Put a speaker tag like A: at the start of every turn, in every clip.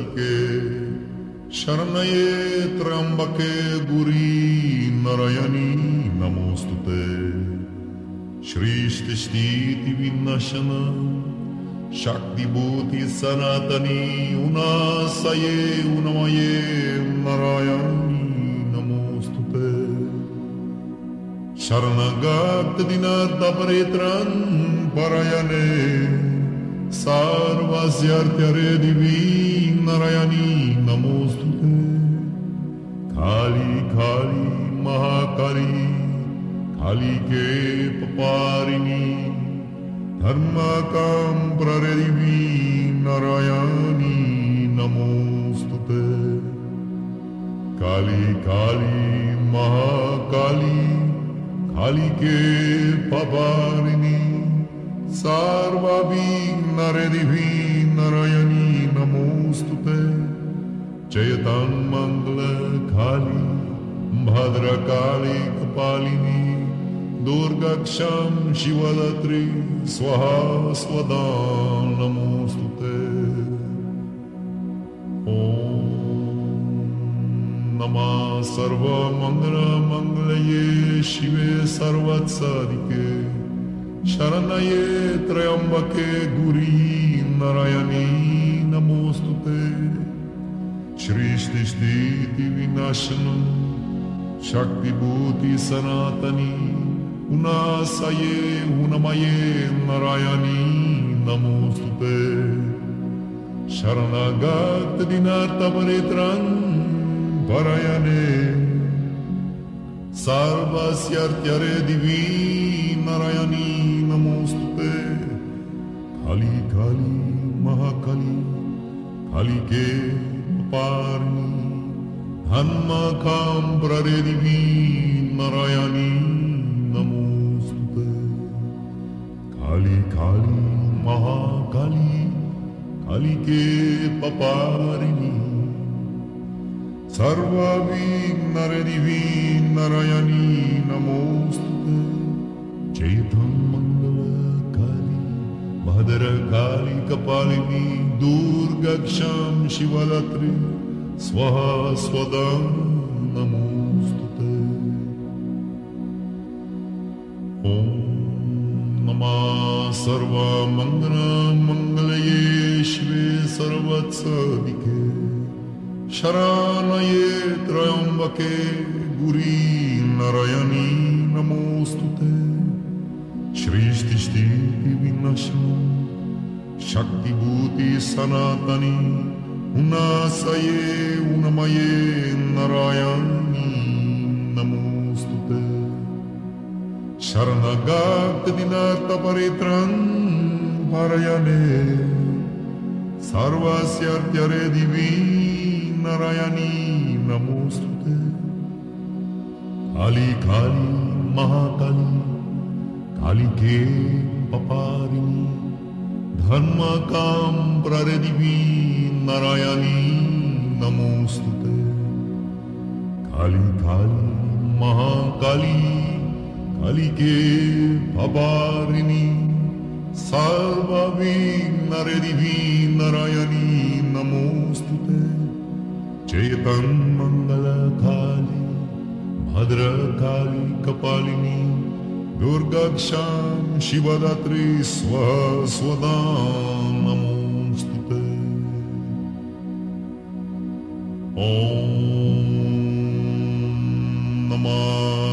A: सर्वत्सदिके शरणये त्र्यम्बके गुरी नरयणी नमोऽस्तु ते सृष्टिस्थितिविनाशन शक्तिभूति सनातनी उनासये उनमये नारायणी नमोऽस्तु ते शरणगाक्तदिनार्तपरित्रन् परयने سارے دینوستے کاپارم کام پرائنی نموستے کالی کالی مہالی خالی کے پپرینی सार्वविघ्नरदिवी नरयणी नमोऽस्तु ते जयतां मङ्गलकाली भद्रकाली कपालिनी दुर्गक्षं शिवदत्रि स्वहा स्वदा नमोऽस्तु ॐ नमः सर्वमङ्गलमङ्गलये शिवे सर्वत्सदिके शरणये त्र्यम्बके गुरी नरयणी नमोऽस्तु ते सृष्टिस्थितिविनाशनम् शक्तिभूति सनातनी उनासये उनमये नारायणी नमोऽस्तु ते शरणगतदिनार्थपरित्रन् परयने सर्वस्यर्त्यरे दिवी नारायणी नमोऽस्तु ते Kali Kali Mahakali Kali ke Parni Dhamma Kambrare Divi Narayani Namostute. Kali Kali Mahakali Kali ke Paparini Sarva Vignare Divi Narayani Namostute. Chaitanya दुर्गक्षां Shivratri स्वहा स्वदा नमोऽस्तु ॐ नमः सर्वमङ्गलमङ्गलये शिवे सर्वत्सदिके शरणये त्र्यम्बके गुरी नरयणी नमोऽस्तु ते सृष्टिस्थितिविनाशनम् शक्तिभूति सनातनी उनासये उनमये नारायणी नमोऽस्तु ते शरणगाक्तदिनार्थपरित्रन् परयने सर्वस्यर्त्यरे दिवी नारायणी नमोऽस्तु ते काली काली महाकाली कालिके पपारिणी धर्मकां प्ररदिवी नारायणी नमोऽस्तु ते। काली काली महाकाली कालिके भवारिणी सर्वविघ्नरदिवी नारायणी नमोऽस्तु ते। चेतं मङ्गलकाली भद्रकाली कपालिनी दुर्गक्षां शिवदात्री स्व स्वदा नमोऽस्तु ते। ॐ नमः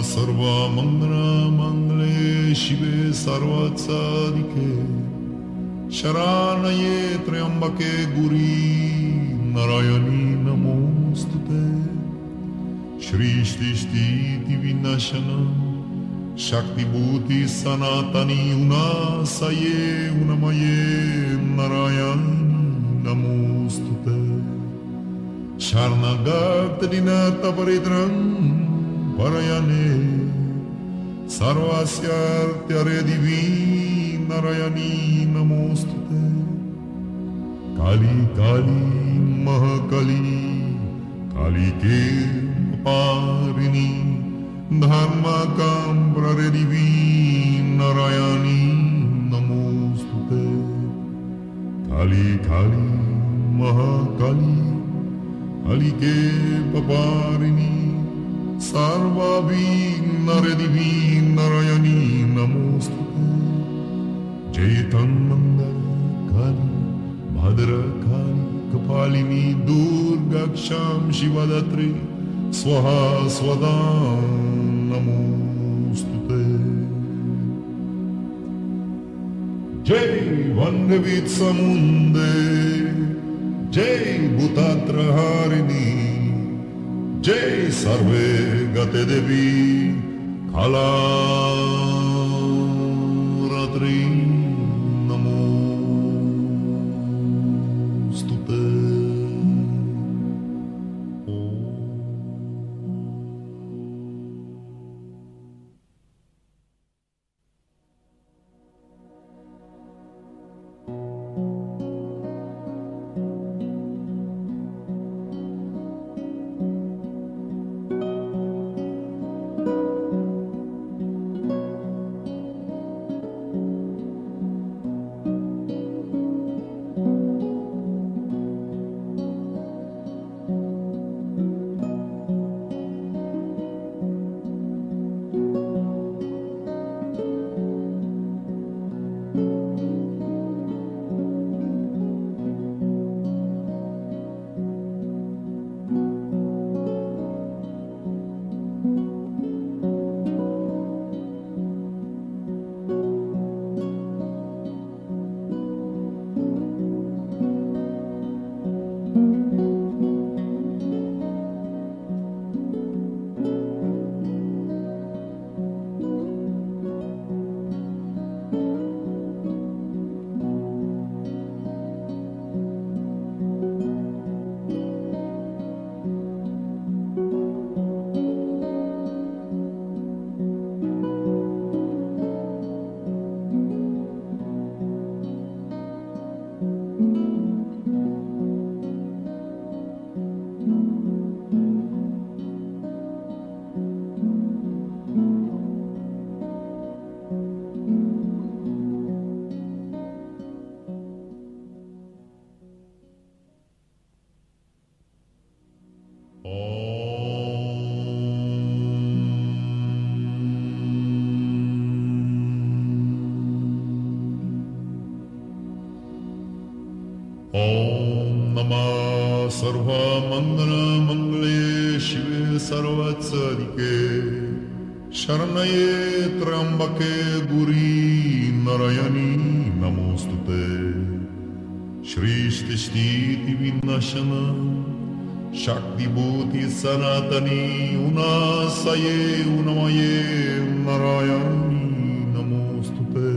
A: सर्वमङ्गलमङ्गले शिवे सर्वत्सादिके शरणये त्र्यम्बके गुरी नारायणी नमोऽस्तु ते। सृष्टिस्थितिविनाशनम् शक्तिभूति सनातनी उनासये उनमये नारायणी नमोऽस्तु ते शरणगतदिनतपरित्रम् परयने सर्वस्यर्त्यरे दिवी नारायणी नमोऽस्तु ते काली काली महाकाली कालिके पारिणी धर्मकां प्ररदिवी नारायणी नमो काली काली महाकाली काली के पपारिणी सर्वाभिन्नरदिवी नारायणी नमोस्तुते जयतन्मन्दर काली भद्रकाली कपालिनी दुर्गक्षां शिवदत्रे स्वहा स्वदा नमोस्तुते जय वन्यवीत समुन्दे जय भूतात्रहारिणी जय सर्वे गते देवी कालारात्रि शरणये त्र्यम्बके गुरी नरयणी नमोऽस्तु ते सृष्टिस्थितिविनाशन शक्तिभूति सनातनी उनासये उनमये नारायणी नमोऽस्तु ते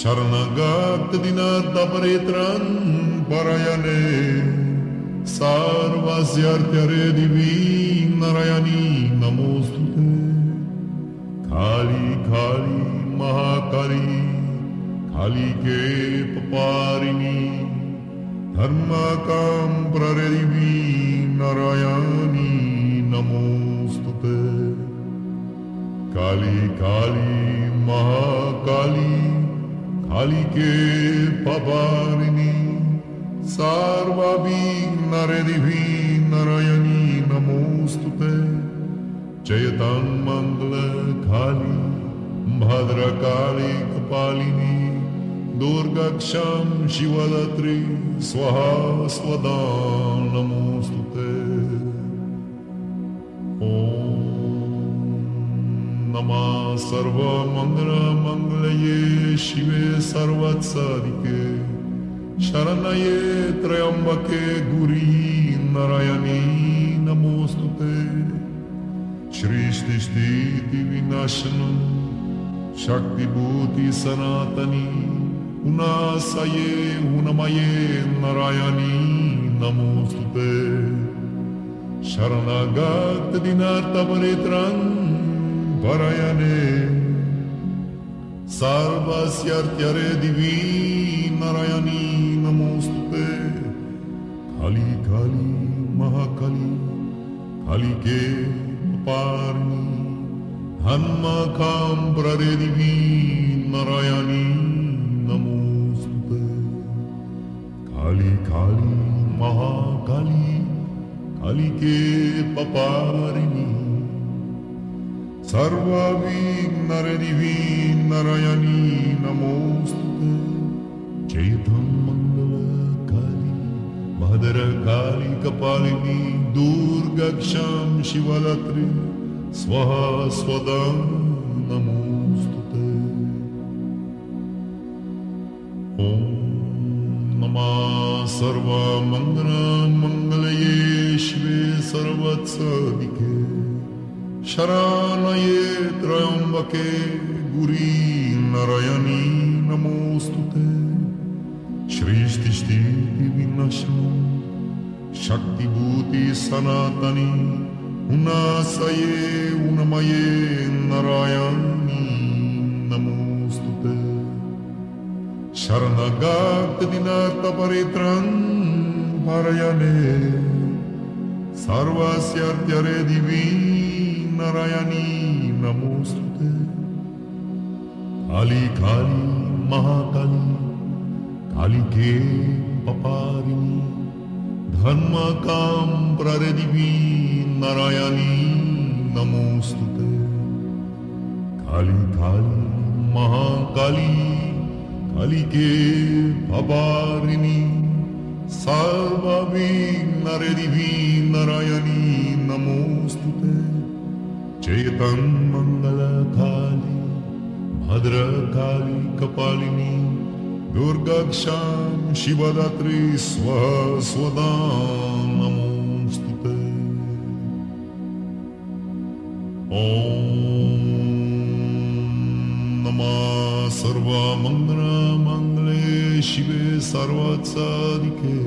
A: शरणगात्दिनदपरित्रन् परयने सर्वस्यर्त्यरे दिवी نارائنی نموستتے کالی کالی مہاکاری کالی کے پپارنی دھرم کام پرریوی نارائنی نموستتے کالی کالی مہاکالی کالی کے پپارنی ساروی نردی نارائنی نموست ते जयतान्मङ्गल काली भद्रकाली कपालिनी दुर्गक्षां शिवदत्रि स्वहा स्वदा नमोऽस्तु ॐ नमः सर्वमङ्गलमङ्गलये शिवे सर्वत्सदिके शरणये त्र्यम्बके गुरी नारायणी नमोऽस्तु ते شکتی سناتنی حمنی سر دینا نموسلی محکلی خلی کے مہا پی نوینس چیتم Kapalini Durga Ksham Shivalatri Swaha Swadam Namostute Om Namah Sarva Mangala Mangalaye Shive Sarvatsadike शरानये त्रयम्बके गुरी नरयणी नमोऽस्तु ते शक्तिभूति सनातनी उनासये उन्मये नारायणी नमोऽस्तु ते शरणगाक्तिनाथपरित्रं परयने सर्वस्यर्त्यरे दिवी नारायणी नमोस्तुते काली काली महाकाली काली के पपारिणी धर्म काम प्ररदिवी नारायणी नमोस्तुते काली काली महाकाली काली के पपारिणी सर्वविघ्नरदिवी नारायणी नमोस्तुते चेतन मङ्गलकाली भद्रकाली कपालिनी दुर्गाक्षां शिवदात्री स्व स्वदा नमोऽस्तु ते। ॐ नमः सर्वमङ्गलमङ्गले शिवे सर्वसादिके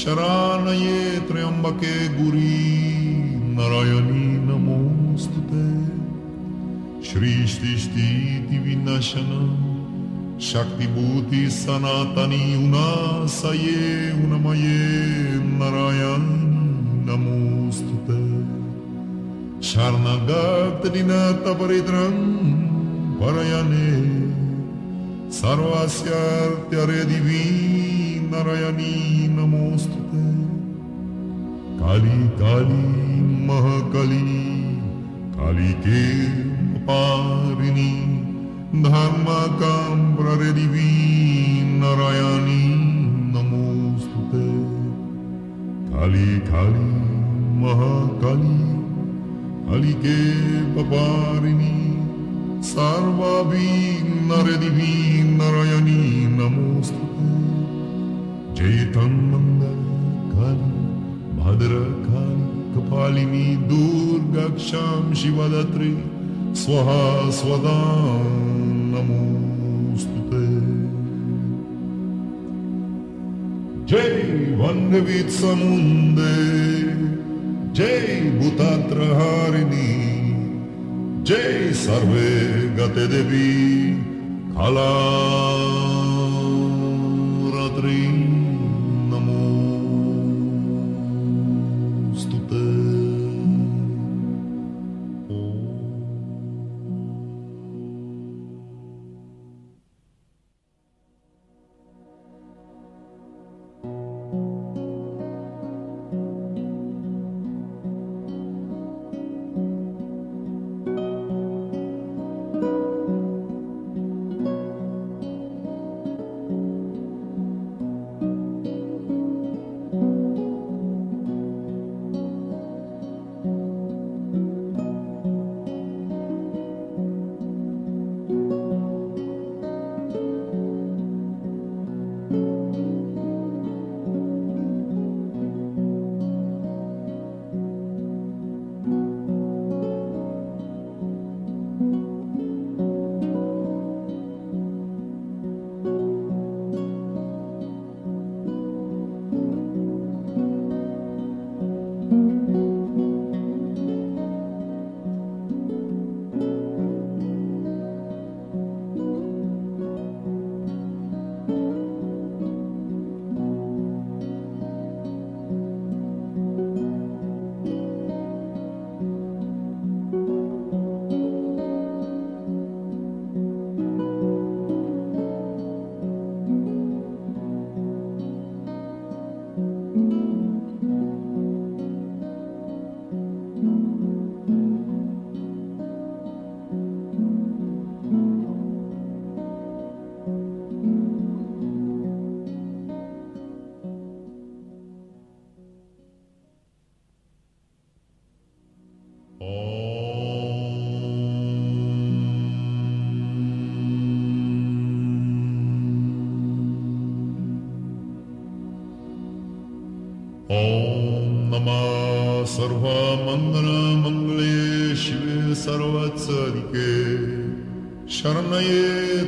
A: शरानये त्र्यम्बके गुरी नारायणी नमोऽस्तु ते। सृष्टिस्थिति विनाशन शक्तिभूति सनातनी उनासये उन्मये नारायणी नमोऽस्तु ते शरणगतदिनतपरित्रं परयने सर्वस्यर्त्यरे दिवी नारायणी नमोऽस्तु ते काली काली महाकाली काली के पारिणी دھرما کام پرریدی نارایانی نموستتے کالی کالی مہاکالی ہلی کے پپارنی سروابین نردی نارایانی نموستتے چیتن مندر کالی بھدر کالی کپالنی دورگکشام شیودتری سوہا سودام نموستتے جی ونویت سمندے جی بھوتاترہارنی جی سروے گتے دیوی کھلا راتریم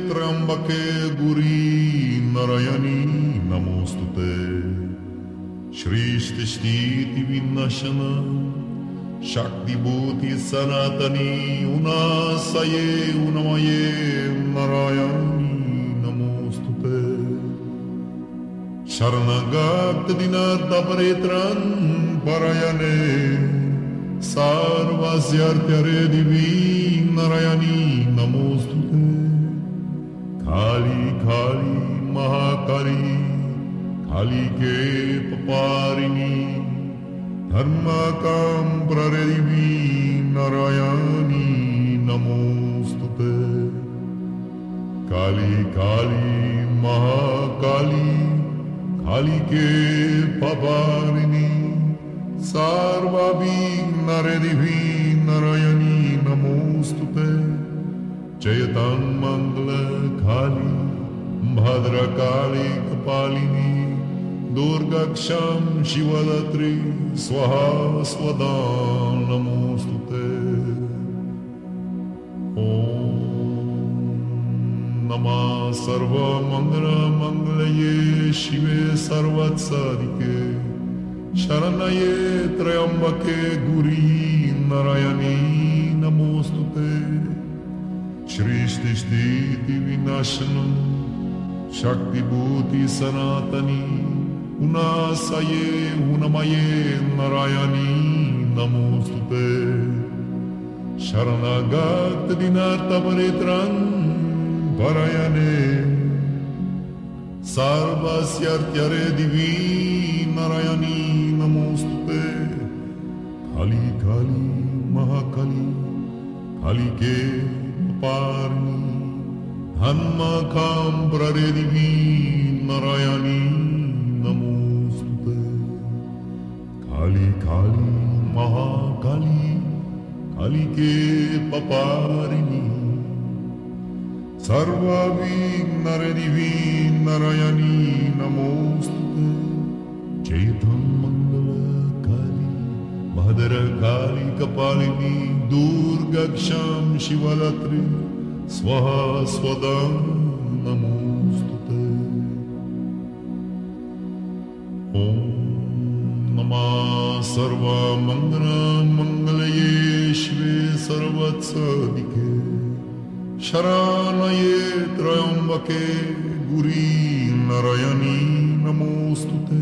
A: त्र्यम्बके गुरी नरयणी नमोऽस्तु ते सृष्टिस्थितिविनाशन शक्तिभूति सनातनी उनासये उनमये नारायणी नमोऽस्तु ते शरणगाक्तदिनार्दपरेत्रन् परयने सर्वस्यर्त्यरे दिवी नारायणी नमोऽस्तु کالی کالی مہا کالی کالی کے پپارنی دھرم کام پرریوی نرایانی نموستتے کالی کالی مہا کالی کالی کے پپارنی سارو بھی ساروی نردی نرایانی نموستتے ते जयतां मङ्गलकाली भद्रकाली कपालिनी दुर्गक्षं शिवदत्री स्वहा स्वदा नमोऽस्तु ॐ नमः सर्वमङ्गलमङ्गलये शिवे सर्वत्सदिके शरणये त्र्यम्बके गुरी Narayani Srishti Vinashanam Shakti Bhuti Sanatani Unasaye Unamaye Narayani Namostute Sharanagat Dinarta Paritran Parayane Sarvasyartyare Divi Narayani Namostute Kali Kali Mahakali Kali Ke parni hamma kam praredivi narayani namostute kali kali mahakali kali ke paparini sarva vi narayani namostute कपालिनी दुर्गक्षां शिवरात्रि स्वः स्वदा नमोऽस्तु ॐ नमः सर्वमङ्गलमङ्गलये शिवे सर्वत्सदिके शरणये त्र्यम्बके गुरी नारायणी नमोऽस्तु ते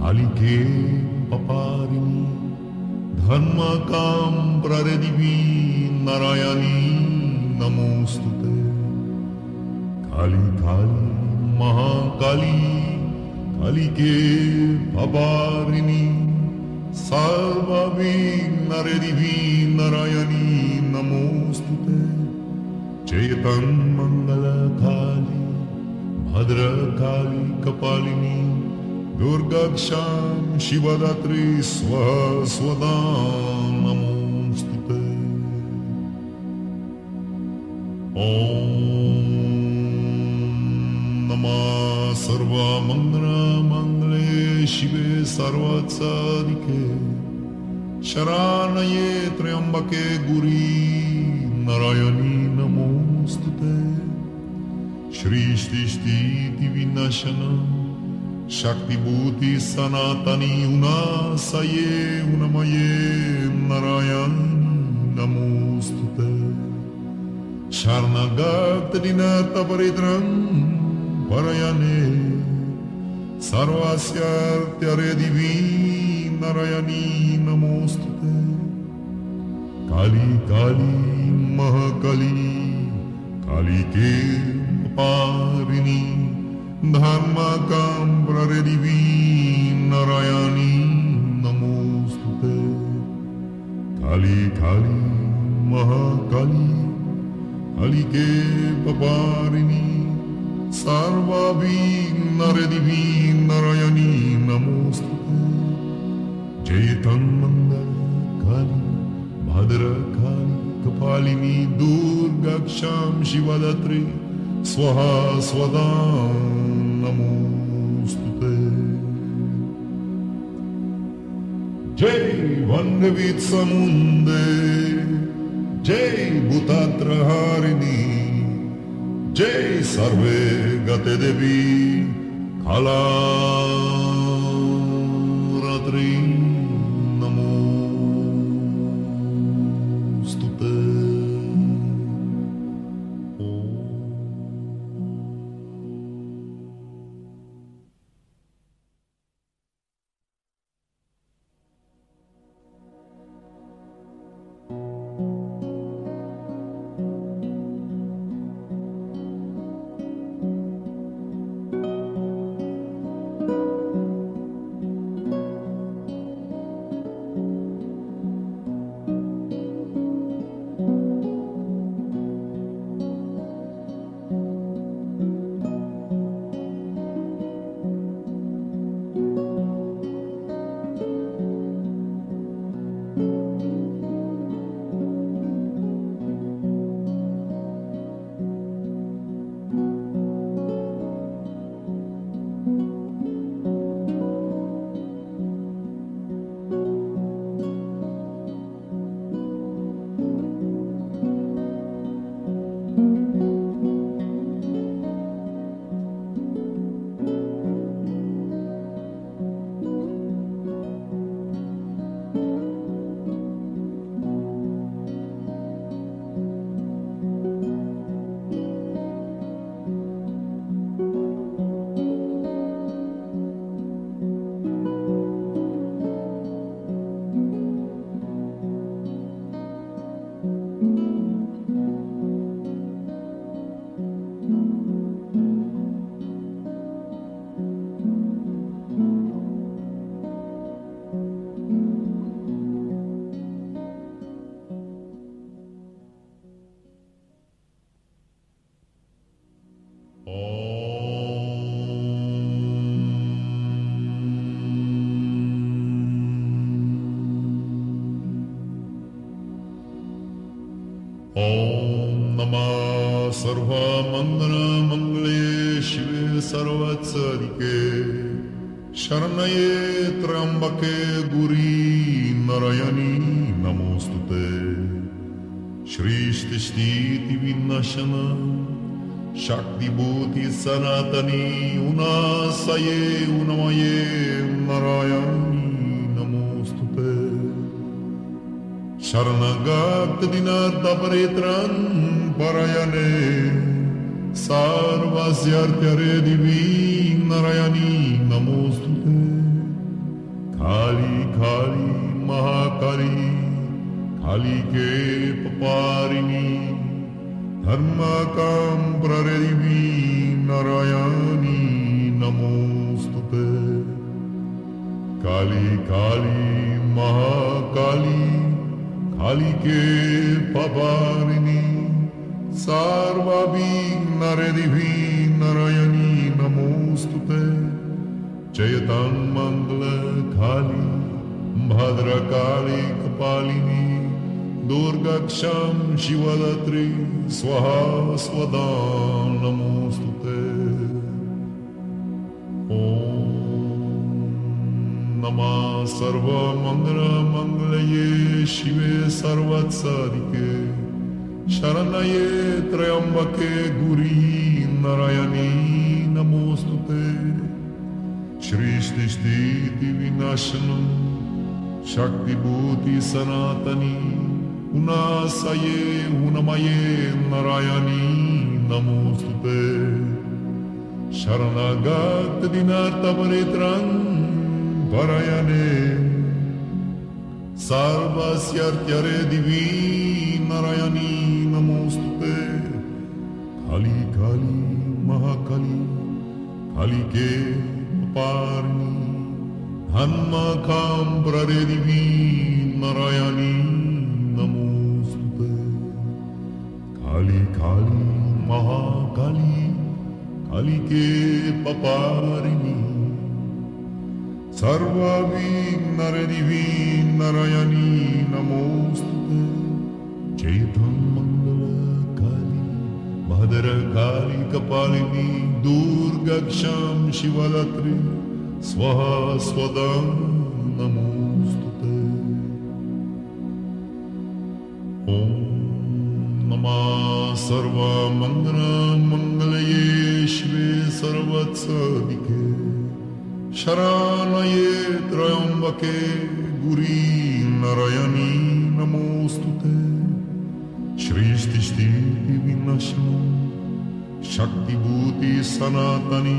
A: Alique paparini, dharma cam prare divin, narayani namostute. Kali Kali Mahakali, Kalike paparini, sarva vignare divin, narayani namostute. Chetan Mangala Kali, Bhadra Kali दुर्गक्षां Shivratri स्वः स्वदा नमोऽस्तु ते। ॐ नमः सर्वमङ्गलमङ्गले शिवे सर्वत्सादिके शरणये त्र्यम्बके गुरी नारायणी नमोऽस्तु ते। सृष्टिस्थितिविनाशनं शक्तिभूति सनातनी उनासये उनमये नारायणी नमोऽस्तु ते शरणगतदिनतपरित्रं परयने सर्वस्यर्त्यरे दिवी नारायणी नमोऽस्तु ते काली काली महाकाली काली के دھرما کام کالی کالی مہاکالی ہلکے پپارنی سروی نردیوی نرایانی نموستتے کالی بھدر کالی स्वहा स्वदा नमोस्तुते जय वन्यवीत समुन्दे जय भूतात्रहारिणी जय सर्वे गते देवी कालारात्रि नमोस्तुते Шарнае Трамбаке Гури Нараяни Намостуте Шри Штиштити Винашана Шакти Бути Санатани Уна Сае Унамае Нараяни Намостуте Шарнагат Динарда Паретран Параяне Sarvas yartyare divin Narayani namostu خالی خالی مہاکاری خالی کے پپارنی دھرما کام پرریوی نرایانی نموستتے کالی کالی مہاکالی خالی کے پپارنی ساروی نردی نرایانی نموستتے چیتان Bhadrakali कपालिनी दुर्गक्षां शिवदत्रि स्वहा स्वदा नमोऽस्तु ते। ॐ नमः सर्वमङ्गलमङ्गलये शिवे सर्वत्सरिके शरणये त्र्यम्बके गुरी नारायणी नमोऽस्तु ते। सृष्टिस्थितिविनाशनम् शक्तिभूति Shakti Shaktibuti Sanatani Unasaye Unamaye Narayani Namostute. Sharanagat Dinarta Paritran Parayane Sarvasyartyare Divi Narayani Namostute. Kali Kali Mahakali Kali Ke Parni. दिवी Narayani नमोऽस्तु। काली काली महाकाली कालिके पपारिणी सर्वविघ्नरदिवी नरयणी नमोऽस्तु। चैतं मङ्गलकाली भद्रकाली कपालिनी दुर्गक्षां शिवदत्रि स्वः स्वदं नमोऽस्तु ते। ॐ नमः सर्वमङ्गलमङ्गलये शिवे सर्वत्सदिके शरणये त्र्यम्बके गुरी नरयणी नमोऽस्तु ते सृष्टिस्थितिविनाशनं शक्तिभूति सनातनी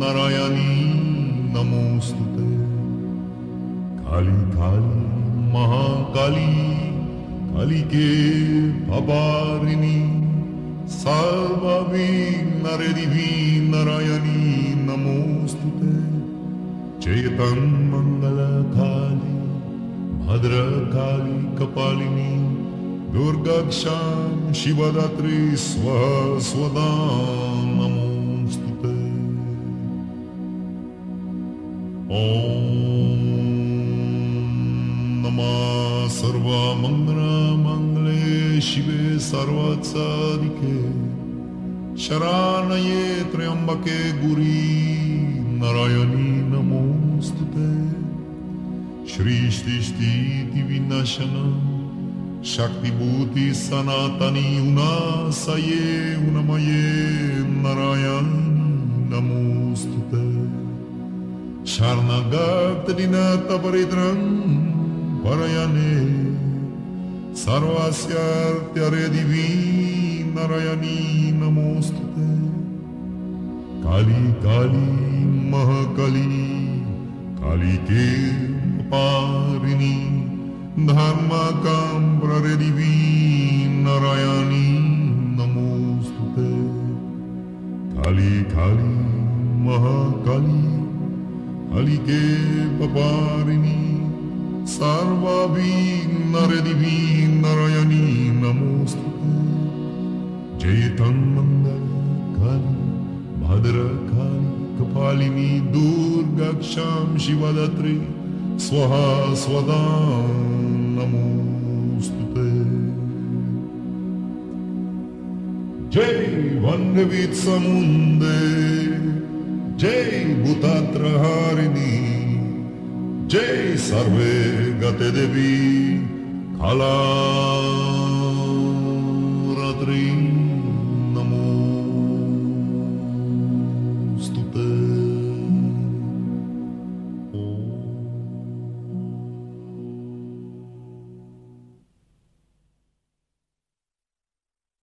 A: नारायणी काली काली महाकाली कालिके पपारिणी सर्वविघ्नरदिवी नारायणी नमोऽस्तु ते चेतन मङ्गलकाली भद्रकाली कपालिनी दुर्गक्षां शिवदात्री स्व स्वदा ॐ नमः सर्वमङ्गलमङ्गले शिवे सर्वत्सादिके शरणये त्र्यम्बके गुरी नारायणी नमोऽस्तु ते। सृष्टिस्थितिविनाशनम् शक्तिभूति सनातनी उनासये उनमये नारायण नमोऽस्तु ते शरणगतदिनतपरित्रं परयने सर्वस्यार्त्यरे दिवी नारायणी नमोऽस्तु ते काली काली महाकाली कालिके पारिणी धर्मकां प्ररदिवी नारायणी नमोऽस्तु ते काली काली महाकाली कालिके पपारिणी सर्वाभिनरदिवी नारायणी नमोऽस्तु जयतं मङ्गलकाली भद्रकाली कपालिनी दुर्गक्षां शिवदत्रि स्वदा नमोऽस्तु ते जय वन्यवीत జై భూతాంత్రహారిణి జై సర్వే గతదేవి కళా